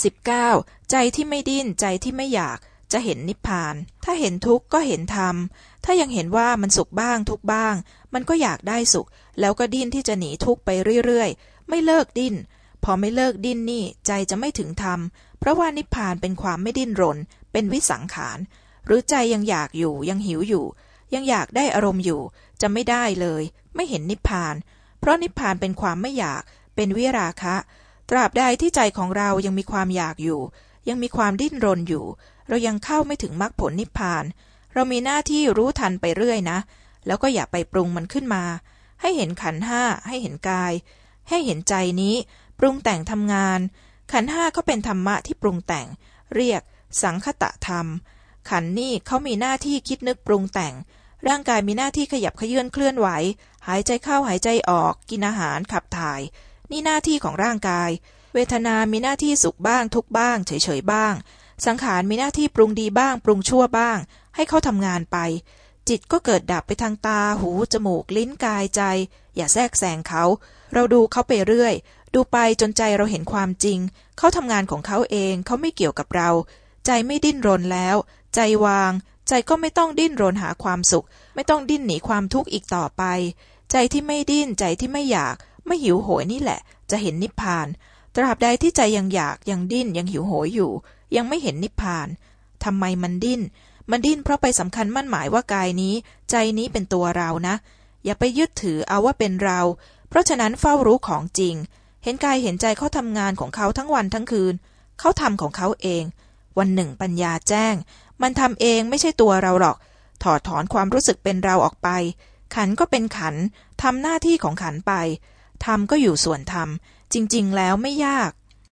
19. ใจที่ไม่ดิ้นใจที่ไม่อยากจะเห็นนิพพาน ถ้าเห็นทุกข์ก็เห็นธรรม ถ้ายังเห็นว่ามันสุขบ้างทุกบ้าง มันก็อยากได้สุข แล้วก็ดิ้นที่จะหนีทุกข์ไปเรื่อยๆ ไม่เลิกดิ้น พอไม่เลิกดิ้นนี่ใจจะไม่ถึงธรรม เพราะว่านิพพานเป็นความไม่ดิ้นรน เป็นวิสังขาร หรือใจยังอยากอยู่ยังหิวอยู่ ยังอยากได้อารมณ์อยู่ จะไม่ได้เลย ไม่เห็นนิพพาน เพราะนิพพานเป็นความไม่อยาก เป็นวิราคะ ตราบใดที่ใจของเรายังมีความอยากอยู่ ยังมีความดิ้นรนอยู่ เรายังเข้าไม่ถึงมรรคผลนิพพาน เรามีหน้าที่รู้ทันไปเรื่อยนะ แล้วก็อย่าไปปรุงมันขึ้นมา ให้เห็นขันห้า ให้เห็นกาย ให้เห็นใจนี้ ปรุงแต่งทำงาน ขันห้าก็เป็นธรรมะที่ปรุงแต่ง เรียก สังคตะธรรม ขันนี่เขามีหน้าที่คิดนึกปรุงแต่ง ร่างกายมีหน้าที่ขยับเขยื่นเคลื่อนไหว หายใจเข้าหายใจออก กินอาหารขับถ่าย นี่หน้าที่ของร่างกาย เวทนามีหน้าที่สุขบ้างทุกบ้าง เฉยๆบ้าง สังขารมีหน้าที่ปรุงดีบ้าง ปรุงชั่วบ้าง ให้เขาทำงานไป จิตก็เกิดดับไปทางตา หู จมูก ลิ้นกายใจ อย่าแทรกแซงเขา เราดูเขาไปเรื่อย ดูไปจนใจเราเห็นความจริง เขาทำงานของเขาเองเขาไม่เกี่ยวกับเรา ใจไม่ดิ้นรนแล้ว ใจวาง ใจก็ไม่ต้องดิ้นรนหาความสุข ไม่ต้องดิ้นหนีความทุกข์อีกต่อไป ใจที่ไม่ดิ้นใจที่ไม่อยาก ไม่หิวโหยนี่แหละ จะเห็นนิพพาน ตราบใดที่ใจยังอยากยังดิ้นยังหิวโหยอยู่ ยังไม่เห็นนิพพานทำไมมันดิ้น มันดิ้นเพราะไปสำคัญมั่นหมายว่ากายนี้ ใจนี้เป็นตัวเรานะ อย่าไปยึดถือเอาว่าเป็นเรา เพราะฉะนั้นเฝ้ารู้ของจริง เห็นกายเห็นใจเขาทำงานของเขาทั้งวันทั้งคืน เขาทำของเขาเอง วันหนึ่งปัญญาแจ้ง มันทำเองไม่ใช่ตัวเราหรอก ถอดถอนความรู้สึกเป็นเราออกไป ขันก็เป็นขันทำหน้าที่ของขันไป ทำก็อยู่ส่วนทำจริง ๆ แล้วไม่ยาก